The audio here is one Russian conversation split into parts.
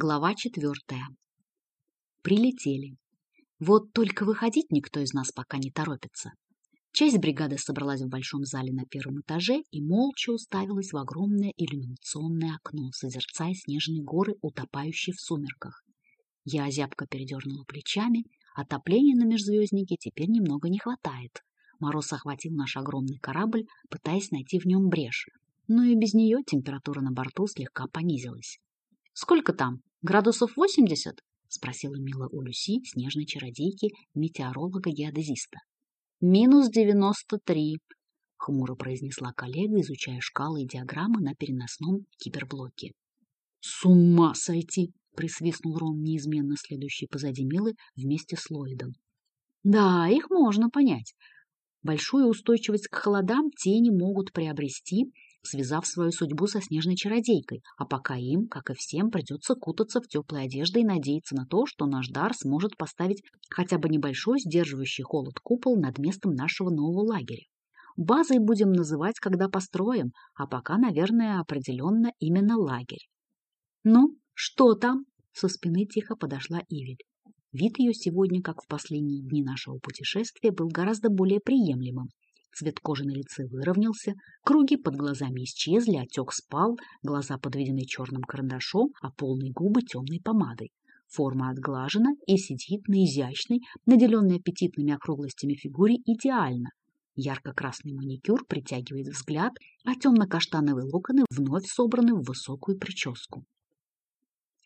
Глава четвертая. Прилетели. Вот только выходить никто из нас пока не торопится. Часть бригады собралась в большом зале на первом этаже и молча уставилась в огромное иллюминационное окно, созерцая снежные горы, утопающие в сумерках. Я зябко передернула плечами, отопления на межзвезднике теперь немного не хватает. Мороз охватил наш огромный корабль, пытаясь найти в нем брешь, но и без нее температура на борту слегка понизилась. «Сколько там? Градусов 80?» — спросила Мила у Люси, снежной чародейки, метеоролога-геодезиста. «Минус девяносто три», — хмуро произнесла коллега, изучая шкалы и диаграммы на переносном киберблоке. «С ума сойти!» — присвистнул Рон, неизменно следующий позади Милы вместе с Ллойдом. «Да, их можно понять. Большую устойчивость к холодам тени могут приобрести, связав свою судьбу со снежной чародейкой, а пока им, как и всем, придется кутаться в теплые одежды и надеяться на то, что наш дар сможет поставить хотя бы небольшой сдерживающий холод купол над местом нашего нового лагеря. Базой будем называть, когда построим, а пока, наверное, определенно именно лагерь. «Ну, что там?» — со спины тихо подошла Ивель. Вид ее сегодня, как в последние дни нашего путешествия, был гораздо более приемлемым. Цвет кожи на лице выровнялся, круги под глазами исчезли, отек спал, глаза подведены черным карандашом, а полные губы темной помадой. Форма отглажена и сидит на изящной, наделенной аппетитными округлостями фигуре идеально. Ярко-красный маникюр притягивает взгляд, а темно-каштановые локоны вновь собраны в высокую прическу.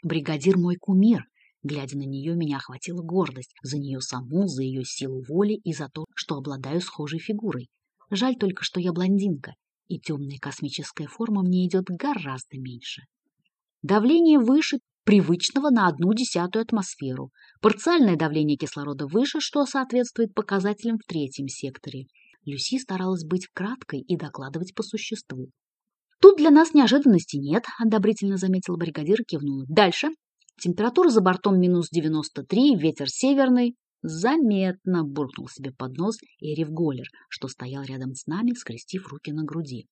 Бригадир мой кумир. Глядя на нее, меня охватила гордость за нее саму, за ее силу воли и за то, что обладаю схожей фигурой. Жаль только, что я блондинка, и темная космическая форма мне идет гораздо меньше. Давление выше привычного на одну десятую атмосферу. Парциальное давление кислорода выше, что соответствует показателям в третьем секторе. Люси старалась быть краткой и докладывать по существу. «Тут для нас неожиданности нет», — одобрительно заметил бригадир и кивнула. «Дальше. Температура за бортом минус 93, ветер северный. Заметно, буркнул себе под нос Эрив Голлер, что стоял рядом с нами, скрестив руки на груди.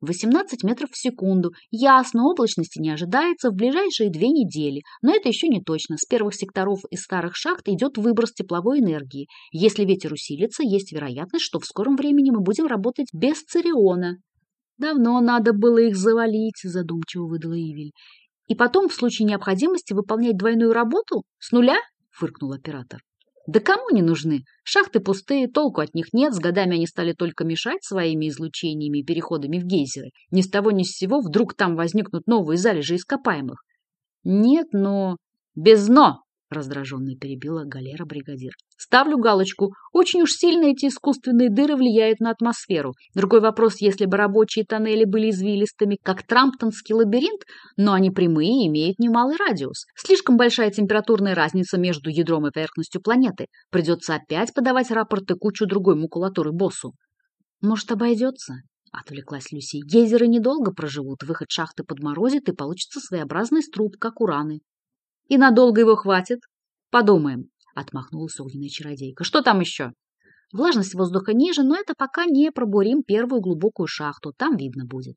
18 метров в секунду. Ясно, облачности не ожидается в ближайшие две недели. Но это еще не точно. С первых секторов из старых шахт идет выброс тепловой энергии. Если ветер усилится, есть вероятность, что в скором времени мы будем работать без Цириона. Давно надо было их завалить, задумчиво выдала Ивель. И потом, в случае необходимости, выполнять двойную работу? С нуля? Фыркнул оператор. Да кому не нужны? Шахты пустые, толку от них нет, с годами они стали только мешать своими излучениями и переходами в гейзеры. Ни с того ни с сего вдруг там возникнут новые залежи ископаемых. Нет, но... Без «но», раздраженно перебила галера бригадир. Ставлю галочку. Очень уж сильно эти искусственные дыры влияют на атмосферу. Другой вопрос, если бы рабочие тоннели были извилистыми, как Трамптонский лабиринт, но они прямые и имеют немалый радиус. Слишком большая температурная разница между ядром и поверхностью планеты. Придется опять подавать рапорты кучу другой макулатуры боссу. Может, обойдется? Отвлеклась Люси. Гейзеры недолго проживут, выход шахты подморозит и получится своеобразный струп, как ураны. И надолго его хватит? Подумаем отмахнулась огненная чародейка. Что там еще? Влажность воздуха ниже, но это пока не пробурим первую глубокую шахту, там видно будет.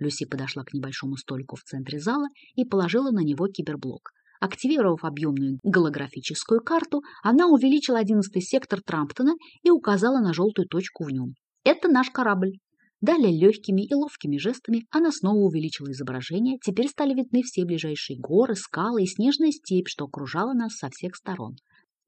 Люси подошла к небольшому столику в центре зала и положила на него киберблок. Активировав объемную голографическую карту, она увеличила одиннадцатый сектор Трамптона и указала на желтую точку в нем. Это наш корабль. Далее легкими и ловкими жестами она снова увеличила изображение. Теперь стали видны все ближайшие горы, скалы и снежная степь, что окружала нас со всех сторон.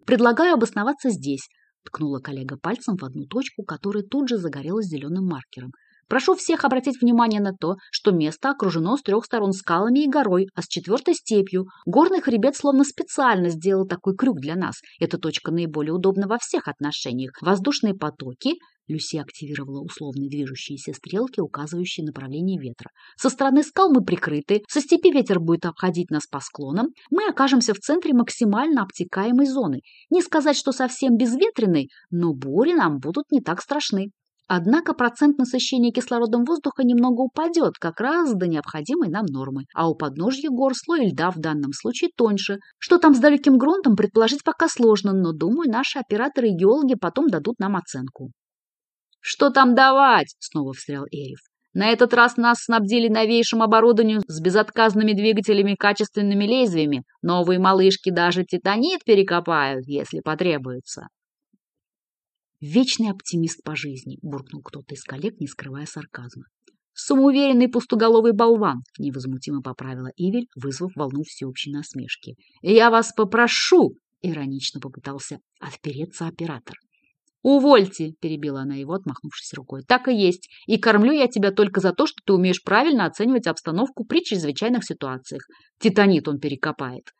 Предлагаю обосноваться здесь, ткнула коллега пальцем в одну точку, которая тут же загорелась зеленым маркером. Прошу всех обратить внимание на то, что место окружено с трех сторон скалами и горой, а с четвертой степью. Горный хребет словно специально сделал такой крюк для нас. Эта точка наиболее удобна во всех отношениях. Воздушные потоки Люси активировала условные движущиеся стрелки, указывающие направление ветра. Со стороны скал мы прикрыты, со степи ветер будет обходить нас по склонам, мы окажемся в центре максимально обтекаемой зоны. Не сказать, что совсем безветренной, но бури нам будут не так страшны. Однако процент насыщения кислородом воздуха немного упадет, как раз до необходимой нам нормы. А у подножья гор слой льда в данном случае тоньше. Что там с далеким грунтом, предположить пока сложно, но, думаю, наши операторы и геологи потом дадут нам оценку. «Что там давать?» — снова встрял Эриф. На этот раз нас снабдили новейшим оборудованием с безотказными двигателями и качественными лезвиями. Новые малышки даже титанит перекопают, если потребуется. «Вечный оптимист по жизни», — буркнул кто-то из коллег, не скрывая сарказма. «Самоуверенный пустоголовый болван», — невозмутимо поправила Ивель, вызвав волну всеобщей насмешки. «Я вас попрошу», — иронично попытался отпереться оператор. «Увольте!» – перебила она его, отмахнувшись рукой. «Так и есть. И кормлю я тебя только за то, что ты умеешь правильно оценивать обстановку при чрезвычайных ситуациях. Титанит он перекопает».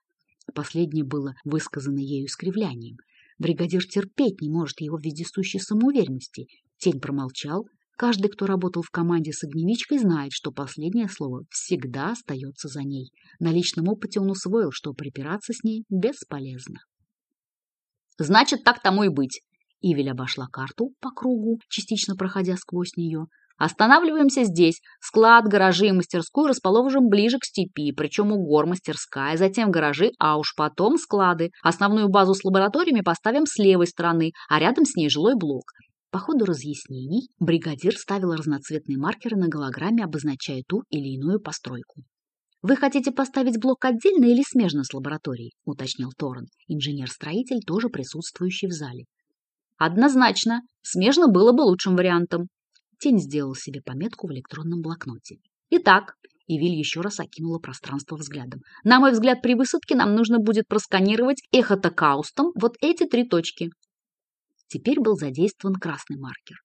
Последнее было высказано ею скривлянием. Бригадир терпеть не может его вездесущей самоуверенности. Тень промолчал. Каждый, кто работал в команде с огневичкой, знает, что последнее слово всегда остается за ней. На личном опыте он усвоил, что припираться с ней бесполезно. «Значит, так тому и быть. Ивель обошла карту по кругу, частично проходя сквозь нее. Останавливаемся здесь. Склад, гаражи и мастерскую расположим ближе к степи, причем у гор мастерская, затем гаражи, а уж потом склады. Основную базу с лабораториями поставим с левой стороны, а рядом с ней жилой блок. По ходу разъяснений бригадир ставил разноцветные маркеры на голограмме, обозначая ту или иную постройку. «Вы хотите поставить блок отдельно или смежно с лабораторией?» – уточнил Торрен, инженер-строитель, тоже присутствующий в зале. Однозначно, смежно было бы лучшим вариантом. Тень сделал себе пометку в электронном блокноте. Итак, Ивиль еще раз окинула пространство взглядом. На мой взгляд, при высадке нам нужно будет просканировать эхотокаустом вот эти три точки. Теперь был задействован красный маркер.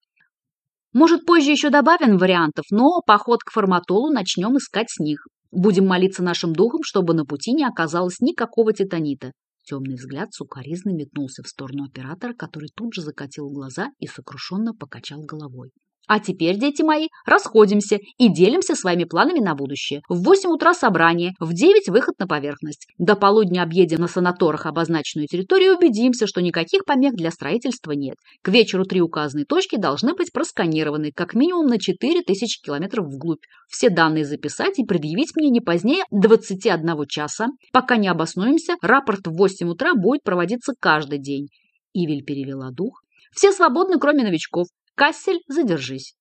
Может, позже еще добавим вариантов, но поход к форматолу начнем искать с них. Будем молиться нашим духам, чтобы на пути не оказалось никакого титанита. Темный взгляд сукоризно метнулся в сторону оператора, который тут же закатил глаза и сокрушенно покачал головой. А теперь, дети мои, расходимся и делимся своими планами на будущее. В 8 утра собрание, в 9 выход на поверхность. До полудня объедем на санаторах обозначенную территорию и убедимся, что никаких помех для строительства нет. К вечеру три указанные точки должны быть просканированы как минимум на 4000 километров вглубь. Все данные записать и предъявить мне не позднее 21 часа. Пока не обоснуемся, рапорт в 8 утра будет проводиться каждый день. Ивель перевела дух. Все свободны, кроме новичков. Кассель, задержись.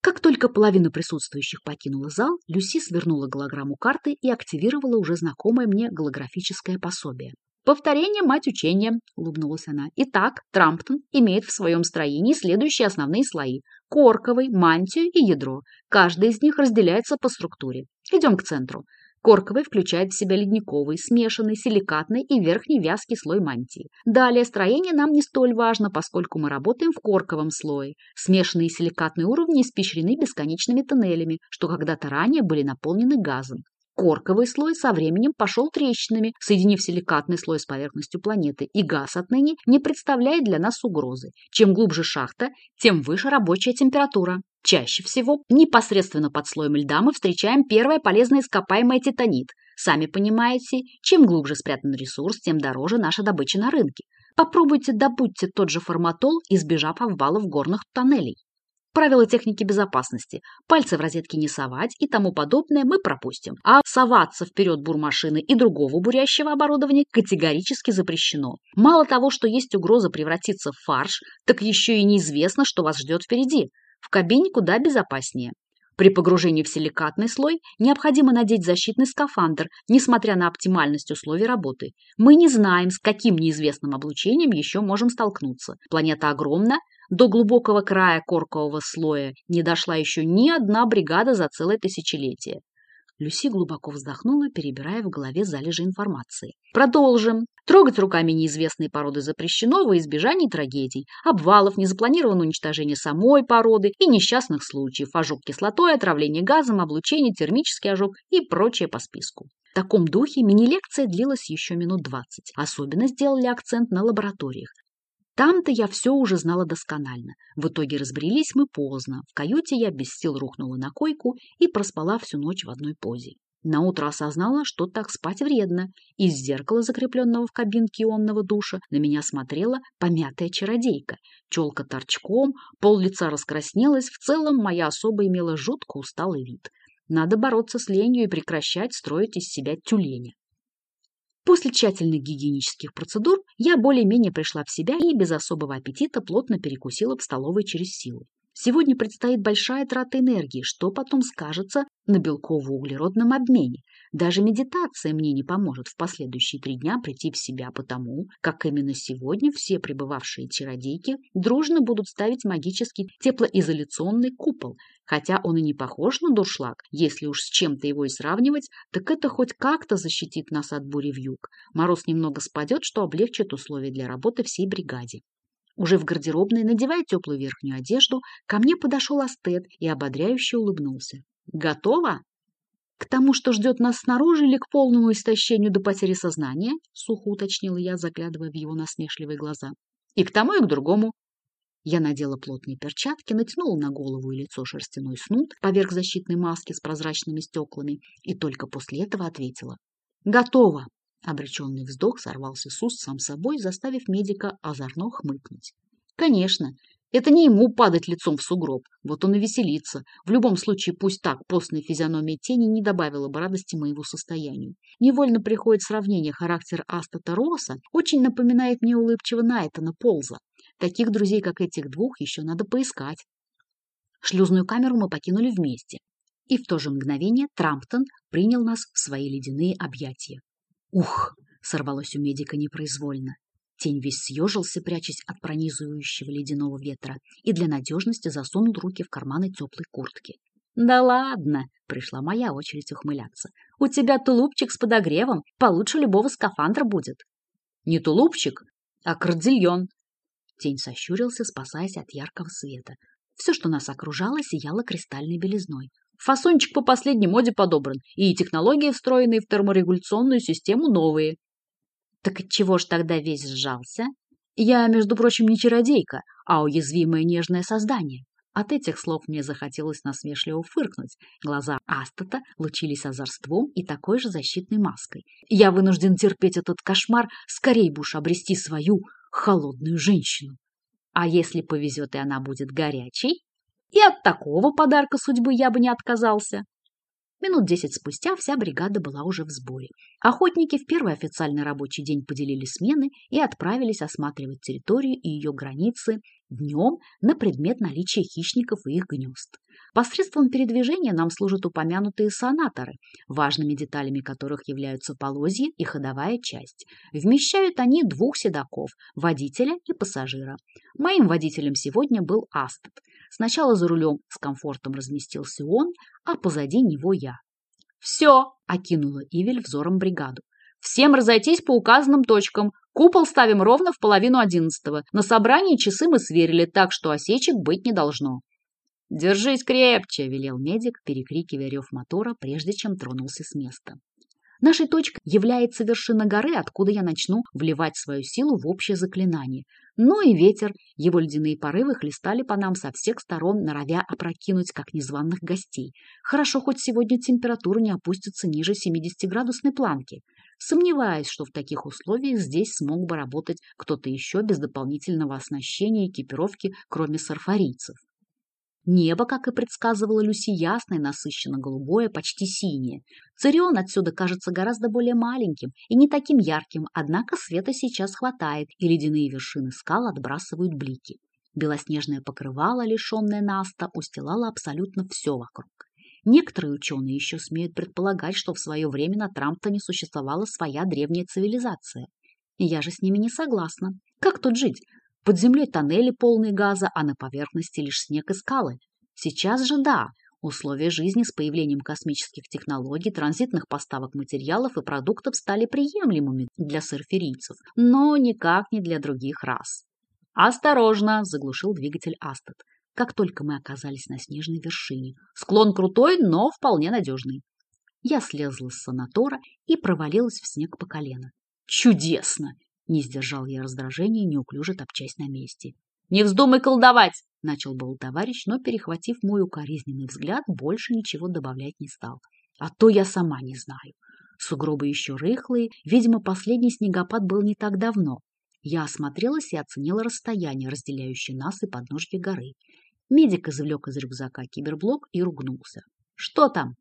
Как только половина присутствующих покинула зал, Люси свернула голограмму карты и активировала уже знакомое мне голографическое пособие. «Повторение – мать учения», – улыбнулась она. «Итак, Трамптон имеет в своем строении следующие основные слои – корковый, мантию и ядро. Каждый из них разделяется по структуре. Идем к центру. Корковый включает в себя ледниковый, смешанный, силикатный и верхний вязкий слой мантии. Далее строение нам не столь важно, поскольку мы работаем в корковом слое. Смешанные силикатные уровни испещрены бесконечными тоннелями, что когда-то ранее были наполнены газом. Корковый слой со временем пошел трещинами, соединив силикатный слой с поверхностью планеты, и газ отныне не представляет для нас угрозы. Чем глубже шахта, тем выше рабочая температура. Чаще всего непосредственно под слоем льда мы встречаем первое полезное ископаемое титанит. Сами понимаете, чем глубже спрятан ресурс, тем дороже наша добыча на рынке. Попробуйте добудьте тот же форматол, избежав обвалов горных тоннелей. Правила техники безопасности. Пальцы в розетке не совать и тому подобное мы пропустим. А соваться вперед бурмашины и другого бурящего оборудования категорически запрещено. Мало того, что есть угроза превратиться в фарш, так еще и неизвестно, что вас ждет впереди. В кабине куда безопаснее. При погружении в силикатный слой необходимо надеть защитный скафандр, несмотря на оптимальность условий работы. Мы не знаем, с каким неизвестным облучением еще можем столкнуться. Планета огромна, до глубокого края коркового слоя не дошла еще ни одна бригада за целое тысячелетие. Люси глубоко вздохнула, перебирая в голове залежи информации. Продолжим. Трогать руками неизвестные породы запрещено во избежание трагедий, обвалов, незапланированного уничтожения самой породы и несчастных случаев, ожог кислотой, отравление газом, облучение, термический ожог и прочее по списку. В таком духе мини-лекция длилась еще минут двадцать. Особенно сделали акцент на лабораториях. Там-то я все уже знала досконально. В итоге разбрелись мы поздно. В каюте я без сил рухнула на койку и проспала всю ночь в одной позе. Наутро осознала, что так спать вредно. Из зеркала, закрепленного в кабинке ионного душа, на меня смотрела помятая чародейка. Челка торчком, пол лица раскраснелась, в целом моя особа имела жутко усталый вид. Надо бороться с ленью и прекращать строить из себя тюленя. После тщательных гигиенических процедур я более-менее пришла в себя и без особого аппетита плотно перекусила в столовой через силу. Сегодня предстоит большая трата энергии, что потом скажется на белково-углеродном обмене. Даже медитация мне не поможет в последующие три дня прийти в себя потому, как именно сегодня все пребывавшие чародейки дружно будут ставить магический теплоизоляционный купол, хотя он и не похож на дуршлаг, если уж с чем-то его и сравнивать, так это хоть как-то защитит нас от бури в юг. Мороз немного спадет, что облегчит условия для работы всей бригаде. Уже в гардеробной, надевая теплую верхнюю одежду, ко мне подошел Астет и ободряюще улыбнулся. «Готово?» «К тому, что ждет нас снаружи, или к полному истощению до потери сознания?» — сухо уточнила я, заглядывая в его насмешливые глаза. «И к тому, и к другому». Я надела плотные перчатки, натянула на голову и лицо шерстяной снуд поверх защитной маски с прозрачными стеклами и только после этого ответила. «Готово!» Обреченный вздох сорвался с уст сам собой, заставив медика озорно хмыкнуть. Конечно, это не ему падать лицом в сугроб, вот он и веселится. В любом случае, пусть так, постная физиономия тени не добавила бы радости моему состоянию. Невольно приходит сравнение характер Астата Роса, очень напоминает мне улыбчивого Найтона Полза. Таких друзей, как этих двух, еще надо поискать. Шлюзную камеру мы покинули вместе. И в то же мгновение Трамптон принял нас в свои ледяные объятия. Ух! Сорвалось у медика непроизвольно. Тень весь съежился, прячась от пронизывающего ледяного ветра, и для надежности засунул руки в карманы теплой куртки. «Да ладно!» — пришла моя очередь ухмыляться. «У тебя тулупчик с подогревом получше любого скафандра будет». «Не тулупчик, а кордильон!» Тень сощурился, спасаясь от яркого света. Все, что нас окружало, сияло кристальной белизной. Фасончик по последней моде подобран, и технологии, встроенные в терморегуляционную систему, новые. Так отчего ж тогда весь сжался? Я, между прочим, не чародейка, а уязвимое нежное создание. От этих слов мне захотелось насмешливо фыркнуть. Глаза Астата лучились озорством и такой же защитной маской. Я вынужден терпеть этот кошмар, скорей бы уж обрести свою холодную женщину. А если повезет и она будет горячей? И от такого подарка судьбы я бы не отказался. Минут десять спустя вся бригада была уже в сборе. Охотники в первый официальный рабочий день поделили смены и отправились осматривать территорию и ее границы днем на предмет наличия хищников и их гнезд. Посредством передвижения нам служат упомянутые сонаторы, важными деталями которых являются полозья и ходовая часть. Вмещают они двух седаков, водителя и пассажира. Моим водителем сегодня был Астет. Сначала за рулем с комфортом разместился он, а позади него я. «Все!» – окинула Ивель взором бригаду. «Всем разойтись по указанным точкам. Купол ставим ровно в половину одиннадцатого. На собрании часы мы сверили, так что осечек быть не должно». «Держись крепче!» – велел медик, перекрикивая рев мотора, прежде чем тронулся с места. Нашей точкой является вершина горы, откуда я начну вливать свою силу в общее заклинание. Но и ветер, его ледяные порывы хлестали по нам со всех сторон, норовя опрокинуть, как незваных гостей. Хорошо, хоть сегодня температура не опустится ниже 70-градусной планки. Сомневаюсь, что в таких условиях здесь смог бы работать кто-то еще без дополнительного оснащения и экипировки, кроме сарфарийцев. Небо, как и предсказывала Люси, ясное, насыщенно-голубое, почти синее. Цирион отсюда кажется гораздо более маленьким и не таким ярким, однако света сейчас хватает, и ледяные вершины скал отбрасывают блики. Белоснежное покрывало, лишенное наста, устилало абсолютно все вокруг. Некоторые ученые еще смеют предполагать, что в свое время на Трамптоне существовала своя древняя цивилизация. Я же с ними не согласна. Как тут жить? Под землей тоннели полные газа, а на поверхности лишь снег и скалы. Сейчас же да, условия жизни с появлением космических технологий, транзитных поставок материалов и продуктов стали приемлемыми для сырферийцев, но никак не для других рас. «Осторожно!» – заглушил двигатель Астет. Как только мы оказались на снежной вершине. Склон крутой, но вполне надежный. Я слезла с санатора и провалилась в снег по колено. Чудесно! Не сдержал я раздражения, неуклюже топчась на месте. «Не вздумай колдовать!» — начал был товарищ, но, перехватив мой укоризненный взгляд, больше ничего добавлять не стал. «А то я сама не знаю. Сугробы еще рыхлые, видимо, последний снегопад был не так давно. Я осмотрелась и оценила расстояние, разделяющее нас и подножье горы. Медик извлек из рюкзака киберблок и ругнулся. «Что там?»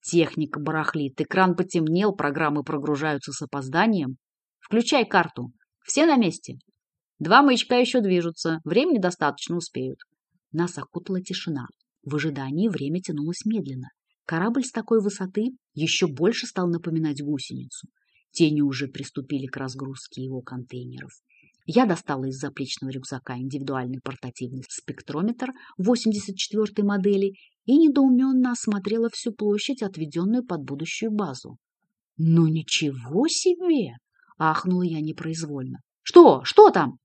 «Техника барахлит, экран потемнел, программы прогружаются с опозданием. Включай карту. Все на месте? Два маячка еще движутся. Времени достаточно успеют. Нас окутала тишина. В ожидании время тянулось медленно. Корабль с такой высоты еще больше стал напоминать гусеницу. Тени уже приступили к разгрузке его контейнеров. Я достала из заплечного рюкзака индивидуальный портативный спектрометр 84-й модели и недоуменно осмотрела всю площадь, отведенную под будущую базу. «Ну ничего себе!» — ахнула я непроизвольно. «Что? Что там?»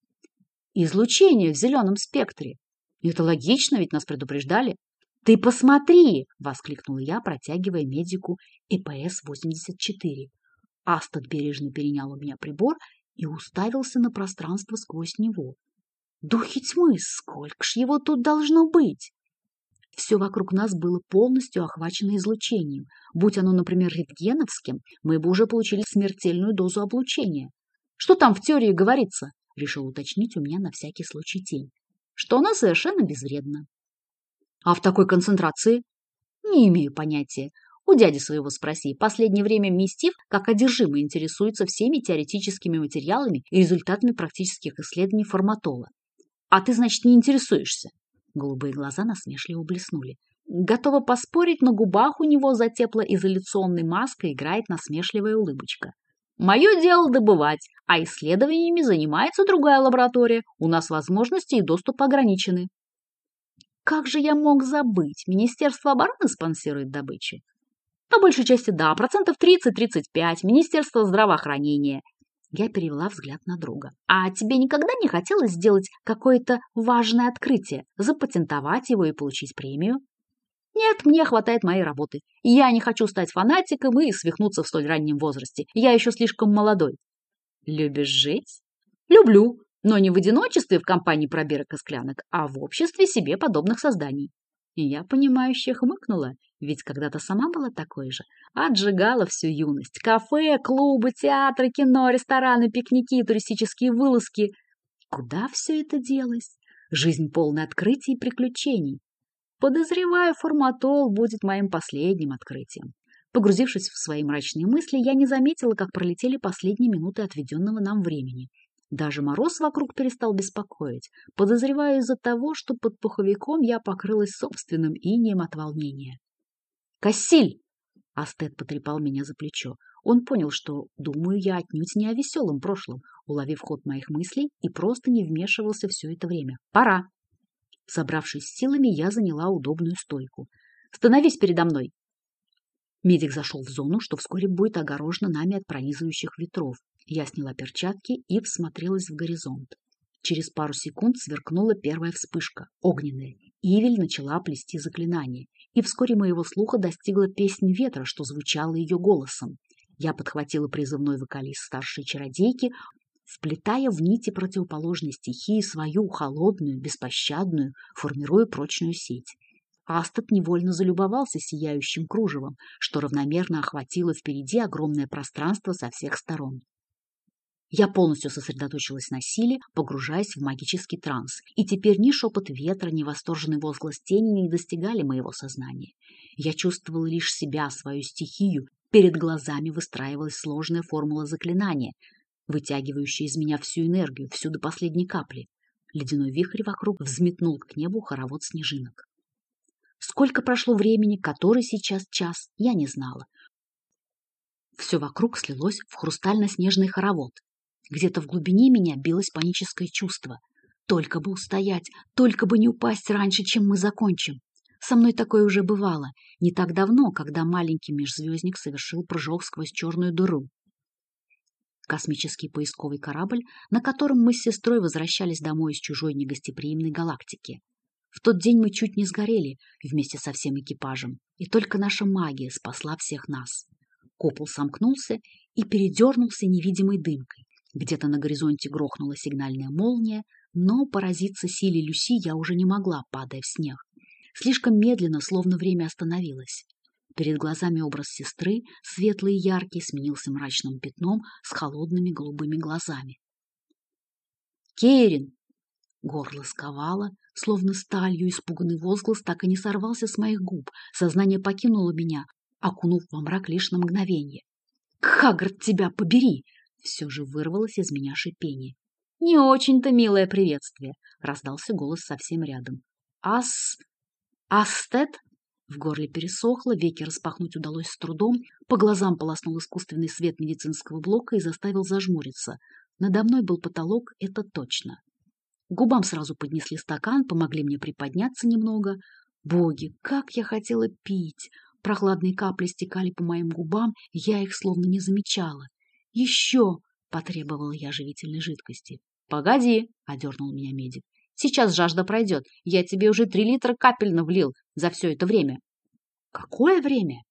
«Излучение в зеленом спектре. Это логично, ведь нас предупреждали». «Ты посмотри!» — воскликнула я, протягивая медику ЭПС-84. Астад бережно перенял у меня прибор и уставился на пространство сквозь него. Духи тьмы, сколько ж его тут должно быть? Все вокруг нас было полностью охвачено излучением. Будь оно, например, рентгеновским, мы бы уже получили смертельную дозу облучения. Что там в теории говорится? Решил уточнить у меня на всякий случай тень. Что оно совершенно безвредно. А в такой концентрации? Не имею понятия. У дяди своего спроси. Последнее время Мистив, как одержимый, интересуется всеми теоретическими материалами и результатами практических исследований форматола. А ты, значит, не интересуешься? Голубые глаза насмешливо блеснули. Готова поспорить, на губах у него за теплоизоляционной маской играет насмешливая улыбочка. Мое дело добывать, а исследованиями занимается другая лаборатория. У нас возможности и доступ ограничены. Как же я мог забыть? Министерство обороны спонсирует добычу. По большей части да, процентов 30-35, Министерство здравоохранения. Я перевела взгляд на друга. А тебе никогда не хотелось сделать какое-то важное открытие, запатентовать его и получить премию? Нет, мне хватает моей работы. Я не хочу стать фанатиком и свихнуться в столь раннем возрасте. Я еще слишком молодой. Любишь жить? Люблю, но не в одиночестве в компании пробирок и склянок, а в обществе себе подобных созданий. И я, понимающе хмыкнула, ведь когда-то сама была такой же. Отжигала всю юность. Кафе, клубы, театры, кино, рестораны, пикники, туристические вылазки. Куда все это делось? Жизнь полная открытий и приключений. Подозреваю, форматол будет моим последним открытием. Погрузившись в свои мрачные мысли, я не заметила, как пролетели последние минуты отведенного нам времени. Даже мороз вокруг перестал беспокоить, подозревая из-за того, что под пуховиком я покрылась собственным инием от волнения. «Кассиль!» — Астет потрепал меня за плечо. Он понял, что, думаю, я отнюдь не о веселом прошлом, уловив ход моих мыслей и просто не вмешивался все это время. «Пора!» Собравшись с силами, я заняла удобную стойку. «Становись передо мной!» Медик зашел в зону, что вскоре будет огорожена нами от пронизывающих ветров. Я сняла перчатки и всмотрелась в горизонт. Через пару секунд сверкнула первая вспышка, огненная. Ивель начала плести заклинание, и вскоре моего слуха достигла песнь ветра, что звучала ее голосом. Я подхватила призывной вокалист старшей чародейки, вплетая в нити противоположной стихии свою холодную, беспощадную, формируя прочную сеть. Астат невольно залюбовался сияющим кружевом, что равномерно охватило впереди огромное пространство со всех сторон. Я полностью сосредоточилась на силе, погружаясь в магический транс, и теперь ни шепот ветра, ни восторженный возглас тени не достигали моего сознания. Я чувствовала лишь себя, свою стихию, перед глазами выстраивалась сложная формула заклинания, вытягивающая из меня всю энергию, всю до последней капли. Ледяной вихрь вокруг взметнул к небу хоровод снежинок. Сколько прошло времени, который сейчас час, я не знала. Все вокруг слилось в хрустально-снежный хоровод. Где-то в глубине меня билось паническое чувство. Только бы устоять, только бы не упасть раньше, чем мы закончим. Со мной такое уже бывало, не так давно, когда маленький межзвездник совершил прыжок сквозь черную дыру. Космический поисковый корабль, на котором мы с сестрой возвращались домой из чужой негостеприимной галактики. В тот день мы чуть не сгорели вместе со всем экипажем, и только наша магия спасла всех нас. Купол сомкнулся и передернулся невидимой дымкой. Где-то на горизонте грохнула сигнальная молния, но поразиться силе Люси я уже не могла, падая в снег. Слишком медленно, словно время остановилось. Перед глазами образ сестры, светлый и яркий, сменился мрачным пятном с холодными голубыми глазами. «Керин!» Горло сковало, словно сталью испуганный возглас так и не сорвался с моих губ. Сознание покинуло меня, окунув во мрак лишь на мгновение. «Хаггард, тебя побери!» Все же вырвалось из меня шипение. «Не очень-то милое приветствие», — раздался голос совсем рядом. Ас... Астет? В горле пересохло, веки распахнуть удалось с трудом, по глазам полоснул искусственный свет медицинского блока и заставил зажмуриться. Надо мной был потолок, это точно. Губам сразу поднесли стакан, помогли мне приподняться немного. Боги, как я хотела пить! Прохладные капли стекали по моим губам, я их словно не замечала. «Еще!» — потребовала я живительной жидкости. «Погоди!» — одернул меня медик. «Сейчас жажда пройдет. Я тебе уже три литра капельно влил за все это время». «Какое время?»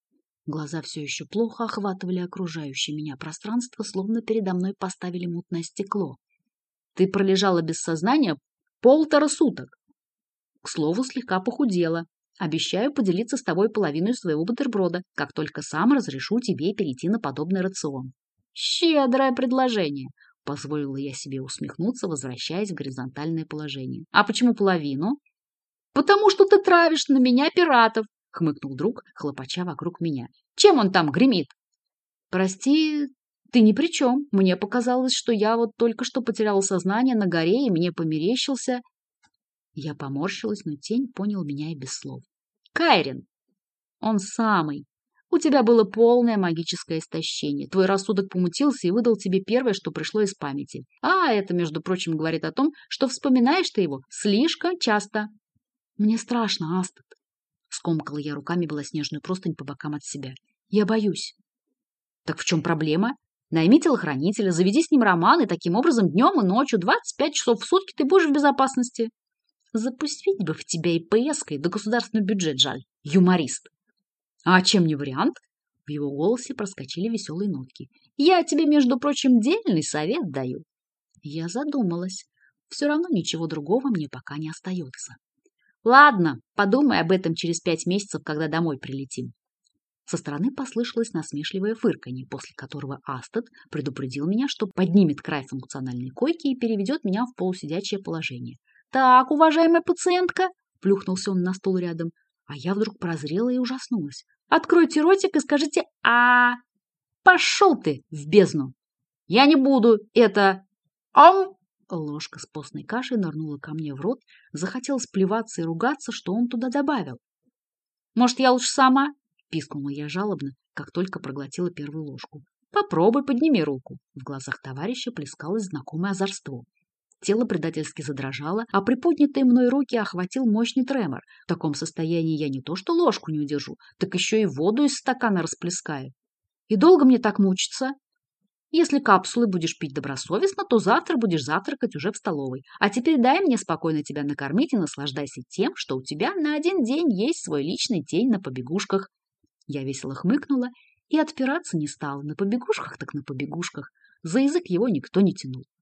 Глаза все еще плохо охватывали окружающее меня пространство, словно передо мной поставили мутное стекло. «Ты пролежала без сознания полтора суток. К слову, слегка похудела. Обещаю поделиться с тобой половиной своего бутерброда, как только сам разрешу тебе перейти на подобный рацион. Щедрое предложение, позволила я себе усмехнуться, возвращаясь в горизонтальное положение. А почему половину? Потому что ты травишь на меня пиратов, хмыкнул друг, хлопача вокруг меня. Чем он там гремит? Прости, ты ни при чем. Мне показалось, что я вот только что потеряла сознание на горе, и мне померещился я поморщилась, но тень понял меня и без слов. «Кайрин!» «Он самый. У тебя было полное магическое истощение. Твой рассудок помутился и выдал тебе первое, что пришло из памяти. А это, между прочим, говорит о том, что вспоминаешь ты его слишком часто». «Мне страшно, Астад!» Скомкала я руками белоснежную простынь по бокам от себя. «Я боюсь». «Так в чем проблема? Найми телохранителя, заведи с ним роман, и таким образом днем и ночью, 25 часов в сутки ты будешь в безопасности». Запустить бы в тебя ИПС-кой, да государственный бюджет жаль. Юморист. А чем не вариант? В его голосе проскочили веселые нотки. Я тебе, между прочим, дельный совет даю. Я задумалась. Все равно ничего другого мне пока не остается. Ладно, подумай об этом через пять месяцев, когда домой прилетим. Со стороны послышалось насмешливое фырканье, после которого Астед предупредил меня, что поднимет край функциональной койки и переведет меня в полусидячее положение. «Так, уважаемая пациентка!» — плюхнулся он на стул рядом. А я вдруг прозрела и ужаснулась. «Откройте ротик и скажите «А...» «Пошел ты в бездну!» «Я не буду это...» «Ам!» Ложка с постной кашей нырнула ко мне в рот, захотел сплеваться и ругаться, что он туда добавил. «Может, я лучше сама?» — пискнула я жалобно, как только проглотила первую ложку. «Попробуй, подними руку». В глазах товарища плескалось знакомое озорство. Тело предательски задрожало, а приподнятые мной руки охватил мощный тремор. В таком состоянии я не то что ложку не удержу, так еще и воду из стакана расплескаю. И долго мне так мучиться? Если капсулы будешь пить добросовестно, то завтра будешь завтракать уже в столовой. А теперь дай мне спокойно тебя накормить и наслаждайся тем, что у тебя на один день есть свой личный день на побегушках. Я весело хмыкнула и отпираться не стала. На побегушках так на побегушках. За язык его никто не тянул.